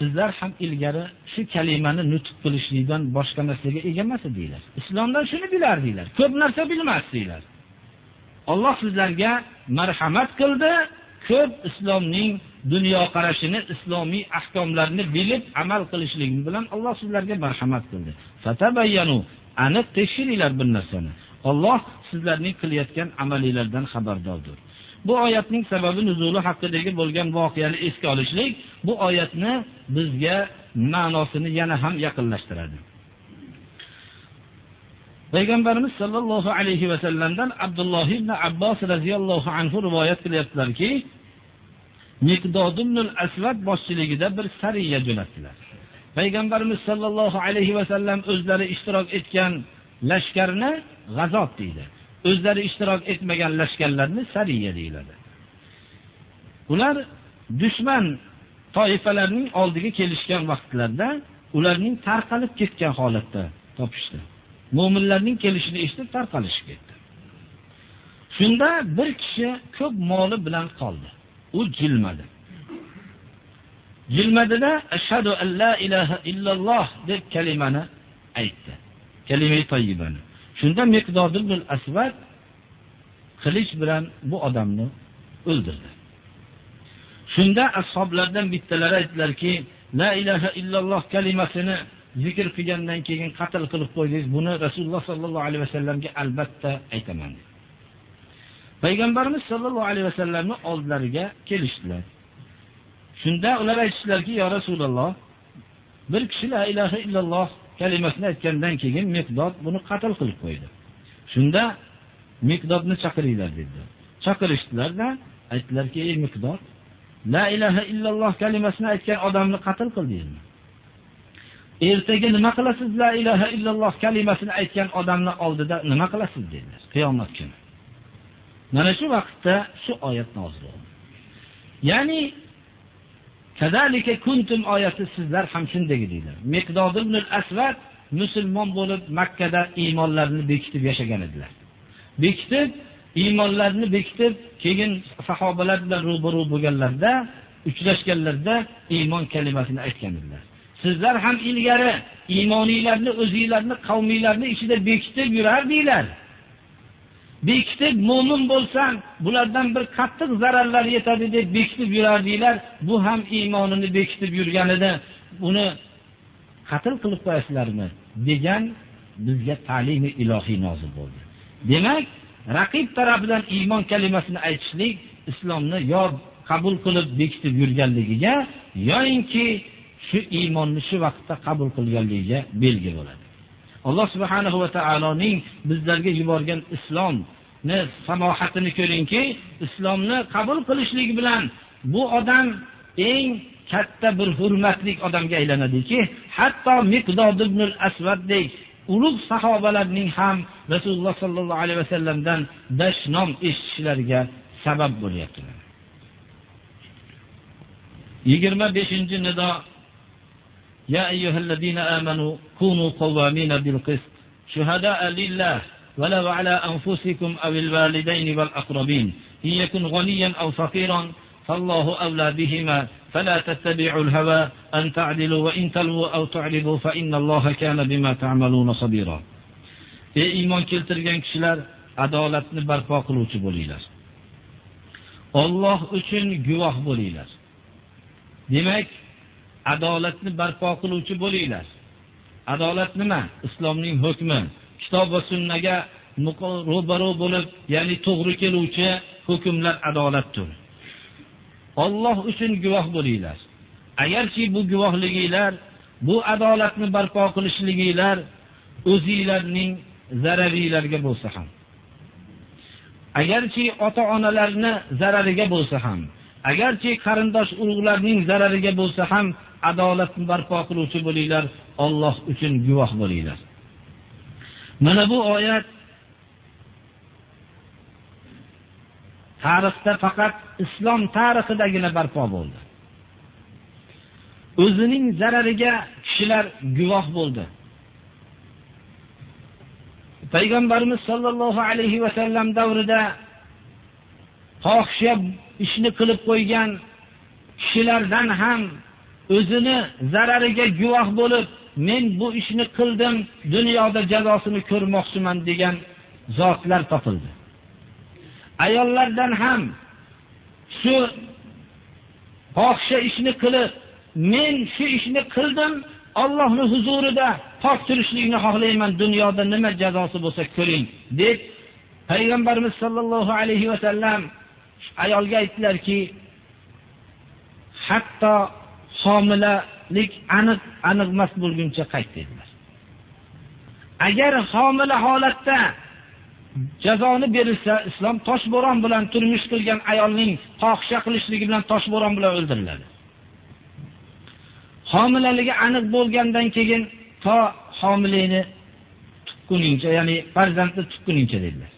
Sizlar ham ilgari shu kalimani nutq qilishlikdan boshqa narsaga ega emas edinglar. Islomdan shuni bilardinglar. Ko'p narsa bilmasdinglar. Alloh sizlarga marhamat qildi. Ko'p islomning dunyo qarashini, islomiy ahkomlarini bilib amal qilishlik bilan Alloh sizlarga marhamat qildi. Fatabayyanu, aniq tekshiringlar bir narsani. Alloh sizlarning qilayotgan amalinglardan xabardordir. Bu oyatning sababi nuzuli haqidagi bo'lgan voqeani esga olishlik bu oyatni bizga ma'nosini yana ham yaqinlashtiradi. Payg'ambarimiz sollallohu alayhi va sallamdan Abdulloh ibn Abbos radhiyallohu anhu rivoyat qilyaptilarki, Miqdod ibn al-Aswad boshchiligida bir sariya jo'natdilar. Payg'ambarimiz sollallohu alayhi va sallam o'zlari ishtirok etgan lashkarni g'azot deydi. O'zlari ishtirok etmagan lashkarlarni sariya deyiladi. Ular dushman toifalarning oldiga kelishgan vaqtlarda ularning tarqalib ketgan holatda topishdi. Mo'minlarning kelishini eshitib tarqalishib ketdi. Shunda bir kishi ko'p moli bilan qoldi. U jilmadi. Jilmadida ashhadu an la ilaha illalloh deb kalimani aytdi. Kalima tayyibani Shunda Miqdod ibn Asvad qilich bilan bu odamni o'ldirdi. Shunda ashoblardan bittalari aytdilarki, la ilaha illalloh kalimasini zikr qilgandan keyin qatl qilib qo'ydingiz. Buni Rasululloh sallallohu alayhi vasallamga albatta aytaman. dedi. Payg'ambarimiz sallallohu alayhi vasallamni oldilariga kelishdilar. Shunda ular aytishdilarki, "Ya Rasululloh, bir kishi la ilaha illalloh kalimasini aytgandan keyin Miqdod buni qatl qilib qo'ydi. Shunda Miqdodni chaqiringlar dedi. Chaqirishdilarda aytdilarki, "Ey Miqdod, la ilaha illalloh kalimasini aytgan odamni qatl qildingizmi?" Ertaga nima qilasiz? La ilaha illalloh kalimasini aytgan odamni oldida nima qilasiz dedilar. Qiyomat kuni. Mana shu vaqtda shu oyat nozil bo'ldi. Ya'ni kazalika kuntum oyati sizlar ham shunday deydilar. Miqdod ibn al-Aswad musulmon bo'lib Makkada iymonlarini bekitib yashagan edilar. Bekitib, iymonlarini bekitib, keyin sahobalar bilan ro'baro bo'lganlarda, uchrashganlarda iymon kalimasini aytgan edilar. Sizlar ham ilgari iymoniylarni, o'zingizlarni, qavmiylarni ichida bekitib yurardinglar. Bekitib mo'min bo'lsang bulardan bir qattiq zararlar yetadi deb bekitib yurardinglar bu ham iymonini bekitib yurganida uni qatl qilib qo'yasizlarmi degan bizga ta'limi ilohiy nozil bo'ldi. Demak raqib tarafidan iymon kalimasini aytishlik islomni yo qabul qilib bekitib yurganligiga yoyinki shu iymonni shu vaqtda qabul qilganligiga belgi bo'ladi. Alloh subhanahu va taoloning bizlarga yuborgan islomni samohatini ko'ringki islomni qabul qilishlik bilan bu odam eng katta bir hurmatli odamga aylanadiki hatto miqdod ibn asvaddek ulug' sahobalarning ham rasululloh sollallohu alayhi vasallamdan dashnom eshitishlariga sabab bo'lyaptilar. Yigirma beshinchi nido يا أيها الذين آمنوا كونوا قوامين بالقسط شهداء لله ولو على أنفسكم أو الوالدين والأقربين إن يكن غنيا أو فقيرا فالله أولى بهما فلا تتبعوا الهوى أن تعدلوا وإن تلووا أو تعرضوا فإن الله كان بما تعملون صبيرا. ey iymon keltirgan kishilar adolatni barpo qiluvchi bo'linglar olloh uchun guvoh bo'linglar demak adolatni barpo qiluvchi bo'linglar. Adolat nima? Islomning hukmi. Kitob va sunnaga ro'baro bo'lib ya'ni to'g'ri keluvchi hukmlar adolatdir. Olloh uchun guvoh bo'linglar. Agarki bu guvohliginglar bu adolatni barpo qilishliginglar o'zinglarning zararinglarga bo'lsa ham. Agarchi ota onalarni zarariga bo'lsa ham agarchi qarindosh urug'larning zarariga bo'lsa ham adolatni barpo qiluvchi bo'linglar olloh uchun guvoh bo'linglar. Mana bu oyat tarixda faqat islom tarixidagina barpo bo'ldi. O'zining zarariga kishilar guvoh bo'ldi. Payg'ambarimiz sollallohu alayhi vasallam davrida fohisha ishni qilib qo'ygan kishilardan ham o'zini zarariga guvoh bo'lib men bu ishni qildim dunyoda jazosini ko'rmoqchiman degan zotlar topildi. Ayollardan ham shu fohisha ishni qilib men shu ishni qildim ollohni huzurida pok turishlikni xohlayman dunyoda nima jazosi bo'lsa ko'ring deb payg'ambarimiz sollallohu alayhi vasallam ayolga aytdilarki hatto homilalik aniq aniqmas bo'lguncha qayt dedilar. Agar homila holatda jazoni berilsa islom toshbo'ron bilan turmush qilgan ayolning fohisha qilishligi bilan toshbo'ron bilan o'ldiriladi. Homilaligi aniq bo'lgandan keyin to homilayni tutguningcha ya'ni farzandni tutguningcha dedilar.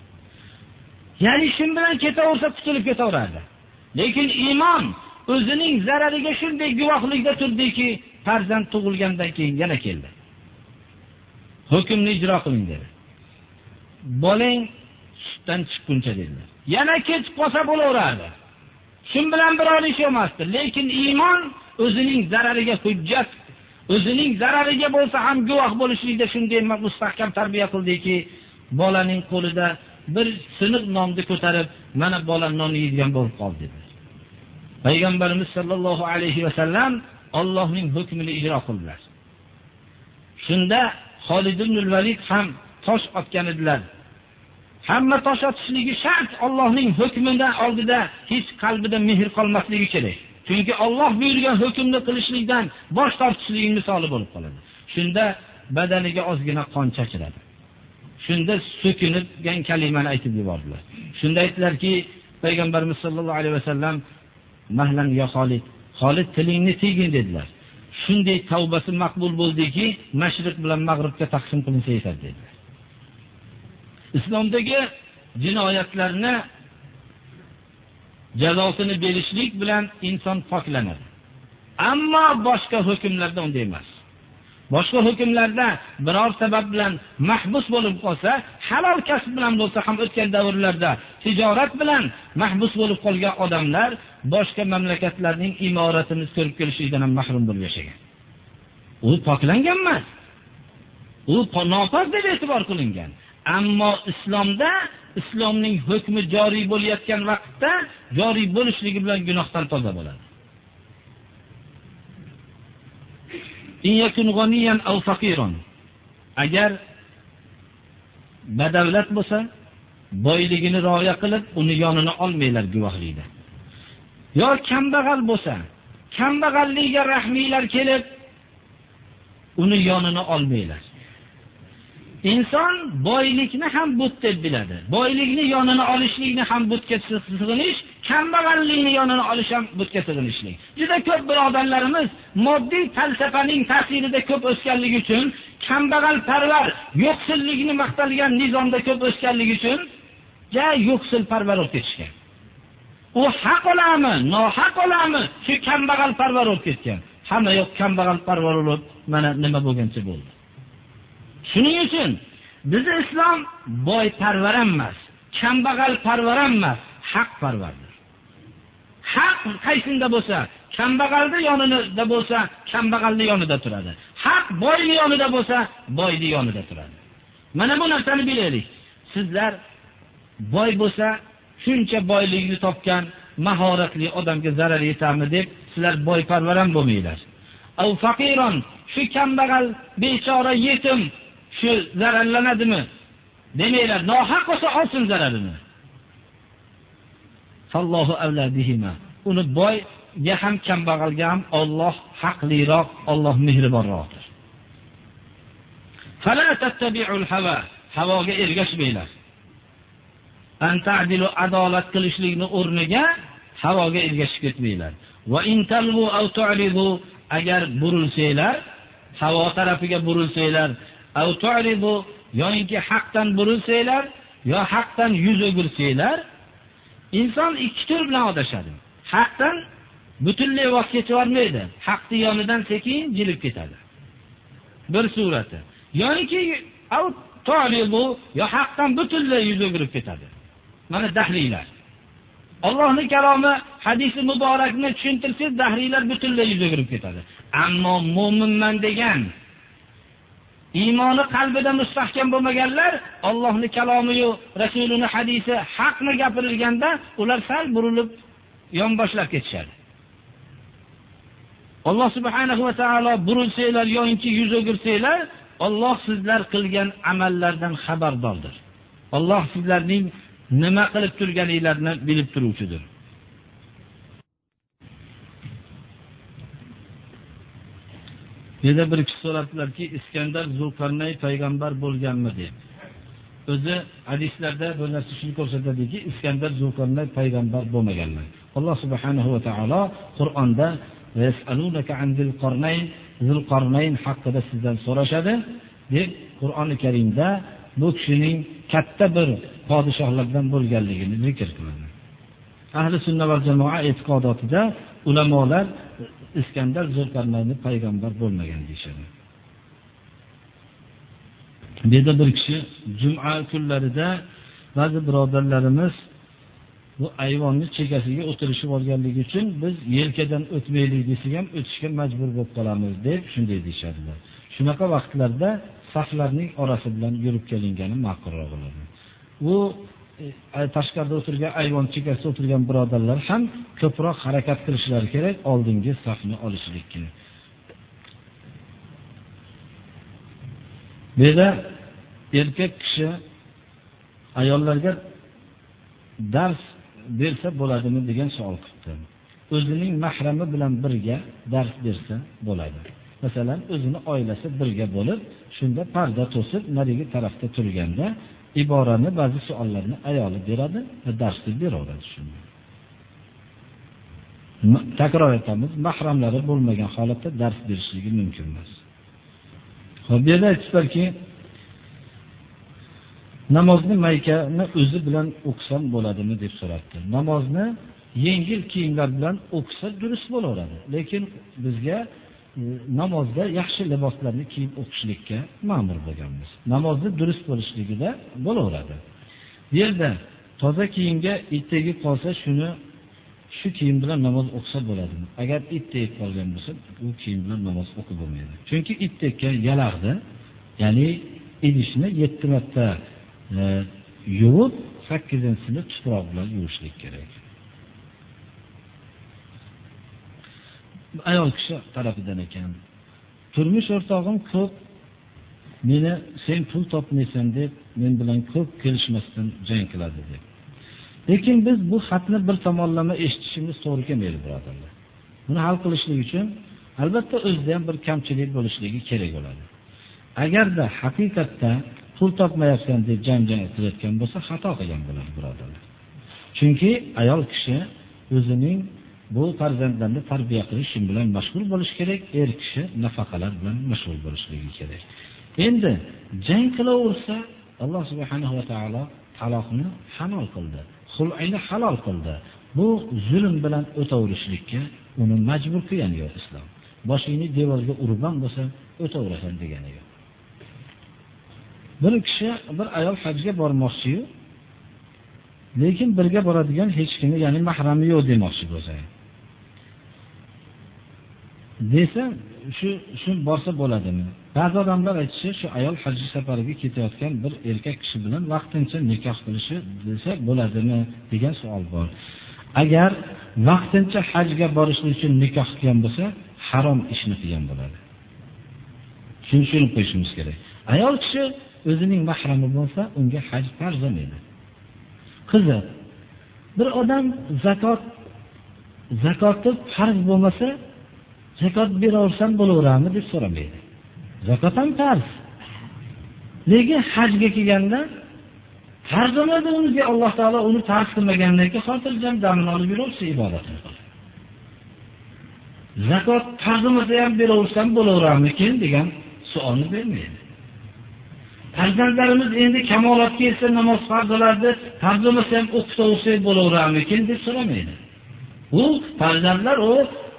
Ya'ni shun bilan ketaversa qutulib ketaveradi. Lekin iymon o'zining zarariga shunday guvohlikda turdiki farzand tug'ilgandan keyin yana keldi. Hukmni ijro qiling dedi. Bolang sutdan chiqquncha dedilar. Yana ketib qolsa bo'laveradi. Shun bilan biror ish emasdi lekin iymon o'zining zarariga hujjat o'zining zarariga bo'lsa ham guvoh bo'lishlikda shunday mustahkam tarbiya qildiki bolaning qo'lida bir siniq nonni ko'tarib mana bola non yeydigan bo'lib qoldi dedi. Payg'ambarimiz sollallohu alayhi vasallam ollohning hukmini ijro qildilar. Shunda holid ibn valid ham tosh otgan edilar. Hamma tosh otishligi shart ollohning hukmida oldida hech qalbida mehr qolmasligi kerak. Chunki olloh buyurgan hukmni qilishlikdan bosh tortishlik misoli bo'lib qoladi. Shunda badaniga ozgina qon chachiradi shunda so'kingan kalimani aytib yubordilar. Shunda aytdilarki payg'ambarimiz sollallohu alayhi vasallam mahlan yo xolid xolid tilingni tiygin dedilar. Shunday tavbasi maqbul bo'ldiki mashriq bilan mag'ribga taqsim qilinsa yetadi dedilar. Islomdagi jinoyatlarni jazosini berishlik bilan inson poklanadi. Ammo boshqa hukmlarda unday emas. Boshqa hukmlarda biror sabab bilan mahbus bo'lib qolsa halol kasb bilan bo'lsa ham o'tgan davrlarda tijorat bilan mahbus bo'lib qolgan odamlar boshqa mamlakatlarning imoratini ko'rib kelishlikdan ham mahrum bo'lib yashagan. U poklangan emas. U nopok deb e'tibor qilingan. Ammo islomda islomning hukmi joriy bo'layotgan vaqtda joriy bo'lishligi bilan gunohdan toza bo'ladi. Agar badavlat bo'lsa boyligini rioya qilib uni yonini olmanglar guvohlikda. Yo kambag'al bo'lsa kambag'alligiga rahmiylar kelib uni yonini olmanglar. Inson boylikni ham but deb biladi. Boylikni yonini olishlikni ham butga sig'inish kambag'allikni yonini olish ham butga sig'inishlik. Juda ko'p birodarlarimiz moddiy falsafaning ta'sirida ko'p o'sganligi uchun kambag'alparvar yo'qsillikni maqtalgan nizomda ko'p o'sganligi uchun ja yo'qsilparvar bo'lib ketishgan. U haq olami nohaq olami shu kambag'alparvar bo'lib ketgan. Hamma yoq kambag'alparvar bo'lib mana nima bo'lgancha bo'ldi. Shuning uchun bizni islom boy parvar emas kambag'alparvar emas haq qaysinda bo'lsa kambag'alni yonida bo'lsa kambag'alni yonida turadi. Haq boyni yonida bo'lsa boyni yonida turadi. Mana bu narsani bilaylik. Sizlar boy bo'lsa shuncha boylikni topgan mahoratli odamga zarar yetami deb sizlar boyparvar ham bo'lmanglar. Faqiron shu kambag'al bechora yetim shu zararlanadimi? Demanglar nohaq bo'lsa olsin zararini. Uni boyga ham kambag'alga ham Alloh haqliroq Alloh mehribonroqdir. Havoga ergashmanglar. Adolat qilishlikni o'rniga havoga ergashib ketmanglar. Agar burilsanglar havo tarafiga burilsanglar yoyinki haqdan burilsanglar yo haqdan yuz o'girsanglar inson ikki tur bilan adashadi haqdan butunlay voz kechib yubormaydi haqni yonidan sekin jilib ketadi. Bir surati. Yoyinki yo haqdan butunlay yuz o'girib ketadi. Mana dahliylar allohni kalomi hadisi muborakni tushuntirsangiz dahriylar butunlay yuz o'girib ketadi. Ammo mo'minman degan iymoni qalbida mustahkam bo'lmaganlar ollohni kalomiyu rasulini hadisi haqni gapirilganda ular sal burilib yonboshlab ketishadi. Alloh subhanahu va taolo burilsanglar yoinki yuz o'girsanglar Alloh sizlar qilgan amallardan xabardordir. Alloh sizlarning nima qilib turganinglarni bilib turuvchidir. Yana bir kishi so'rabdilarki iskandar zulqarnay payg'ambar bo'lganmi deb. O'zi hadislarda bu narsa shuni ko'rsatadiki iskandar zulqarnay payg'ambar bo'lmaganlar alloh subhanahu va taolo qur'onda zulqarnayn haqida sizdan so'rashadi deb qur'oni karimda bu kishining katta bir podshohlardan bo'lganligini zikr qiladi. Ahli sunna va jamoa e'tiqodotida ulamolar iskandar zulqarnayni payg'ambar bo'lmagan deyishadi. Bu yerda bir kishi juma kunlarida ba'zi birodarlarimiz bu ayvonni chekasiga o'tirishib olganligi uchun biz yelkadan o'tmaylik desak ham o'tishga majbur bo'lib qolamiz deb shunday deyishadilar. Shunaqa vaqtlarda saflarning orasi bilan yurib kelingani ma'qulroq bo'ladi. U e, tashqarida o'tirgan ayvon chekkasida o'tirgan birodarlar ham ko'proq harakat qilishlari kerak oldingi safni olishlikka. Bu yerda erkak kishi ayollarga dars bersa bo'ladimi degan savol qilibdi. O'zining mahrami bilan birga dars bersa bo'ladi. Masalan o'zini oilasi birga bo'lib shunda parda to'sib narigi tarafda turganda iborani ba'zi savollarni ayoli beradi va darsni beraveradi shunda. Takror aytamiz mahramlari bo'lmagan holatda dars berishligi mumkin emas. Bu yerda aytibdilarki namozni maykani o'zi bilan o'qisam bo'ladimi deb so'rabdi. Namozni yengil kiyimlar bilan o'qisa durust bo'laveradi. Lekin bizga e, namozda yaxshi liboslarni kiyib o'qishlikka ma'mur bo'lganmiz. Namozni durust bo'lishligida bo'laveradi. Bu yerda toza kiyimga it qolsa shuni shu kiyim bilan namoz o'qisa bo'ladimi agar it tegib qolgan bo'lsa u kiyim bilan namoz o'qib bo'lmaydi. Chunki it tekkan yalag'ni ya'ni idishni yetti marta e, yuvib sakkizinchisini tuproq bilan yuvishlik kerak. Ayol kishi tarafidan ekan turmush o'rtog'im ko'p meni sen pul topmaysan deb men bilan ko'p kelishmasdan jang qiladi deb. Lekin biz bu xatni bir tomonlama eshitishimiz to'g'ri kelmaydi birodarlar. Buni hal qilishlik uchun albatta o'zida ham bir kamchilik bo'lishligi kerak bo'ladi. Agarda haqiqatda pul topmayapsan deb janjal qilayotgan bo'lsa xato qilgan bo'ladi birodarlar. Chunki ayol kishi o'zining bu farzandlarni tarbiya qilish bilan mashg'ul bo'lishi kerak er kishi nafaqalar bilan mashg'ul bo'lishligi kerak. Endi jang qilaversa, Alloh subhanahu va taolo taloqni halol qildi. Xul'ayni halol qildi. Bu zulm bilan o'taverishlikka uni majbur qilgani yo'q islom. Boshingni devorga urgan bo'lsa, o'taverasan degani yo'q. Bir kishi bir ayol hajga bormoqchi-yu, lekin birga boradigan hech kimi, ya'ni mahrami yo'q demoqchi bo'lsa. Desa, shu shu borsa bo'ladimi? Ba'zi odamlar aytishi, shu ayol haj safariga ketayotgan bir erkak kishi bilan vaqtincha nikoh qilishi desa bo'ladimi degan savol bor. Agar vaqtincha hajga borishlik uchun nikoh qilgan bo'lsa, harom ishni qilgan bo'ladi. Shuni tushunib qo'yishimiz kerak. Ayol kishi o'zining mahrami bo'lsa, unga haj farz emaydi. Qizi bir odam zakot zakoti farz bo'lmasa, zakot beraversam bo'laveradimi deb so'ramaydi. Zakot ham farz. Lekin hajga kelganda farz bo'ladi unga Alloh taolo uni farz qilmagandan keyin xotirjam damini olib yuraversa ibodatini qiladi. Zakot farz bo'lmasa ham beraversam bo'laveradimikin degan savolni bermaydi. Farzandlarimiz endi kamolatga yetsa namoz farz bo'ladi, farz bo'lmasa ham o'qitaversak bo'laveradimikin deb so'ramaydi. U farzandlar u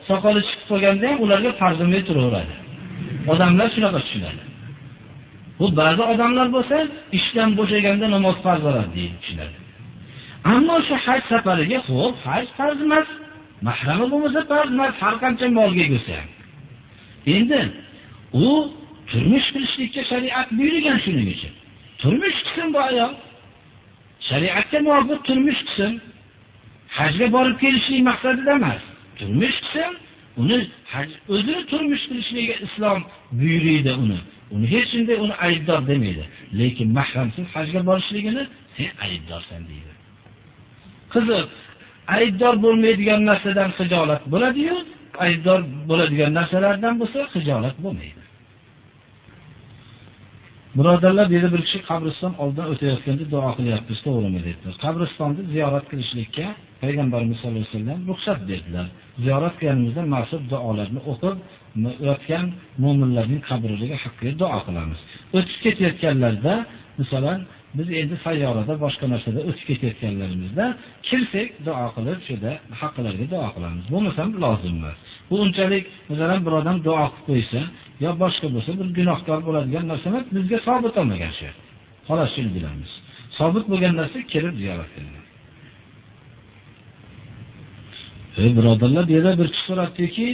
soqoli chiqib qolganda ham ularga farzimay turaveradi. Odamlar shunaqa tushunadi. Bu ba'zi odamlar bo'lsa, ishdan bo'shaganda namoz farz bo'ladi deydi tushunadi. Ammo shu haj safariga ho'p haj farz emas, mahrami bo'lmasa farz emas, har qancha molga bo'lsa ham. Endi u turmush qilishlikka shariat buyurgan shuning uchun. Turmush qilsin bu ayol. Shariatga muvofiq turmush qilsin. Hajga borib kelishlik maqsadida emas. Turmush qilsin, uni o'zini turmush qilishligiga islom buyuriydi uni. Uni hech shunday uni aybdor demaydi. Lekin mahramsiz hajga borishligini sen aybdorsan deydi. Qiziq, aybdor bo'lmaydigan narsadan xijolat bo'ladi-yu, aybdor bo'ladigan narsalardan bo'lsa xijolat bo'lmaydi. Birodarlar, dedi bir kishi qabriston oldidan o'tayotganda duo qilyapmiz, to'g'rimi dedi. Qabristonni ziyorat qilishlikka payg'ambarimiz sollallohu alayhi vasallam ruxsat berdilar. Ziyorat qilganimizda ma'sud duolarni o'qib, o'tgan mu'minlarning qabrlariga haqqiga duo qilamiz. O'tib ketayotganlarda, masalan, biz endi sayyorada boshqa narsada o'tib ketayotganlarimizda kirsak duo qilib, shunda haqqilariga duo qilamiz. Bo'lmasam lozim emas. Bu unchalik, masalan, bir odam duo qilib qo'ysa, yo boshqa bo'lsa bir gunohkor bo'ladigan narsa emas, bizga sobit olmagan shu. Xolos shuni bilamiz. Sobit bo'lgan narsa kelib ziyorat qilinadi. Ey birodarlar, yerda bir kishi so'rabdiki,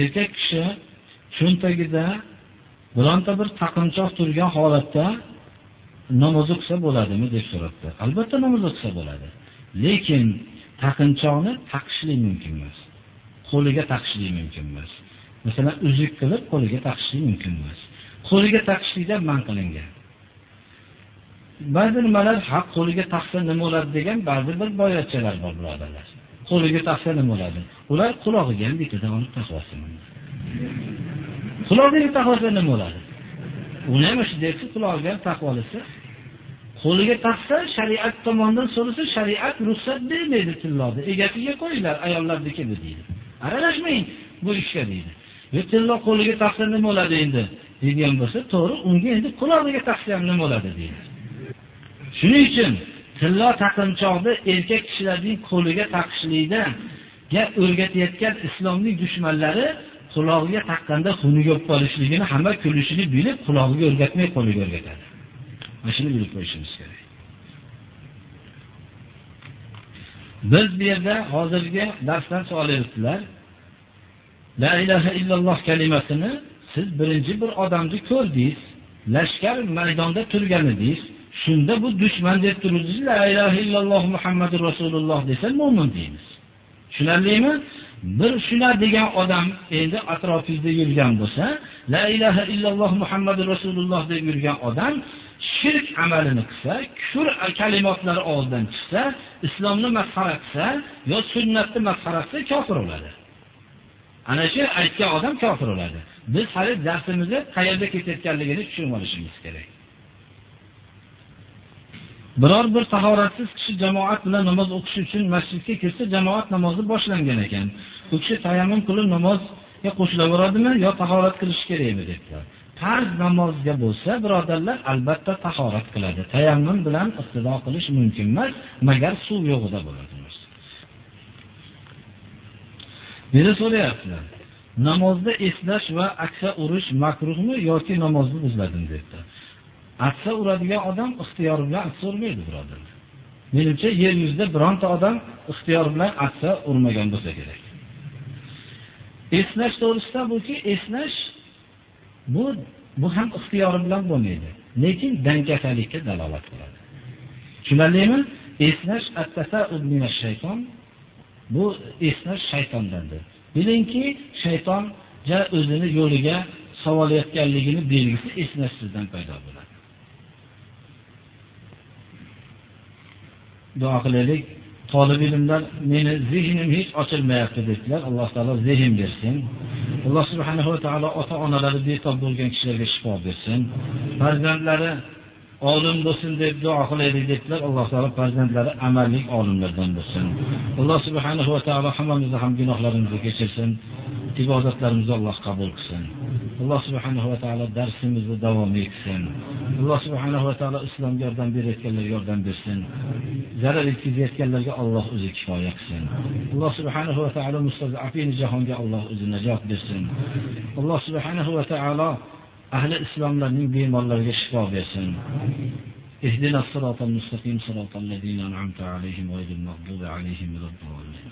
erkak kishi cho'ntagida bironta bir taqinchoq turgan holatda namoz o'qisa bo'ladimi deb so'rabdi. Albatta namoz o'qisa bo'ladi. Lekin taqinchoqni taqishlik mumkin emas. Qo'liga taqishlik mumkin emas. Masalan, uzuk qilib qo'liga taqishlik mumkin emas. Qo'liga taqishlikdan man qilingan. Ba'zi nimalar haq qo'liga taqsa nima bo'ladi degan ba'zi bir boyachalar bor birodarlar. Qo'liga taqsa bo'ladi? Ular quloqiga ham bittadan olib taqvasin. Qulog'iga taqvasa nima bo'ladi? Uni ham shunday qulog'iga ham qo'liga taqsa shariat tomonidan so'rasa shariat ruxsat bermaydi tilloda. Egasiga qo'yinglar ayollarniki bu deydi. Aralashmang bu ishga deydi. Tillo qo'liga taqsa nima bo'ladi endi? deydigan bo'lsa, to'g'ri, unga endi quloqiga taqsa ham nima bo'ladi deydi. Shuning uchun tillo taqinchoqni erkak kishilarning qo'liga taqishlikdan o'rgatayotgan islomning dushmanlari qulog'iga taqqanda xuni bo'lib qolishligini hamma kulishini bilib qulog'iga o'rgatmay qo'liga o'rgatadi. Mana shuni bilib qo'yishimiz kerak. Biz bu yerda hozirgi darsdan savol beribdilar. La ilaha illalloh kalimasini siz birinchi bir odamni ko'rdingiz, lashkar maydonda turgan edingiz, shunda bu dushman deb turibsiz, la ilaha illalloh Muhammadur rasululloh desa mu'min deymiz. Tushunarlimi? Bir shuna degan odam endi atrofingizda yurgan bo'lsa, la ilaha illalloh Muhammadur rasululloh deb yurgan odam shirk amalini qilsa, kufr kalimatlari og'zidan chiqsa, islomni masxara qilsa, yo sunnatni masxara qilsa kofir bo'ladi. Ana shu aytgan odam kofir bo'ladi. Biz hali darsimizni qayerda ketayotganligini tushunib olishimiz kerak. Biror bir tahoratsiz kishi jamoat bilan namoz o'qish uchun masjidga kirsa, jamoat namozi boshlangan ekan. U kishi tayammum qilib namozga qo'shilaveradimi yo tahorat qilish kerakmi debdilar. farz namozga bo'lsa, birodarlar, albatta tahorat qiladi. Tayammum bilan iqtido qilish mumkin emas, magar suv yo'g'ida bo'ladi. Meni so'rayaptilar. Namozda eslash va aksa urish makruhmi yoki namozni buzladimi debdi. Atsa uradigan odam ixtiyor bilan atsa urmaydi, birodarlar. Menimcha yer yuzida bironta odam ixtiyor bilan atsa urmagan bo'lsa kerak. esnash to'g'risida buki esnash bu bu ham ixtiyori bilan bo'lmaydi, lekin dangasalikka dalolat qiladi. Tushunarlimi? esnash at-tasa'ud shayton bu esnash shaytondandir. Bilingki, shayton ja o'zini yo'liga savolayotganligini belgisi esnashsizdan paydo bo'ladi. Duo qilaylik. Talib ilmlar meni zehnim hech ochilmayapti dedilar. Alloh taolo zehn bersin. Alloh subhanahu va taolo ota-onalari betob bo'lgan kishilarga shifo bersin. Farzandlari olim bo'lsin deb duo qilaylik dedilar. Alloh taolo farzandlari amallik olimlardan bo'lsin. Alloh subhanahu va taolo hammamizni ham gunohlarimizni kechirsin. ibodatlarimizni Alloh qabul qilsin. Alloh subhanahu va taolo darsimizni davom etsin. Alloh subhanahu va taolo islomga yordam berayotganlarga yordam bersin. Zarar yetkazayotganlarga Alloh o'zi kifoya qilsin. Alloh subhanahu va taolo mustazafin jahonga Alloh o'zi najot bersin. Alloh subhanahu va taolo ahli islomlarning bemorlariga shifo bersin. اهدنا الصراط المستقيم صراط الذين أنعمت عليهم غير المغضوب عليهم ولا الضالين